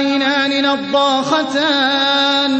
العينان نضاختان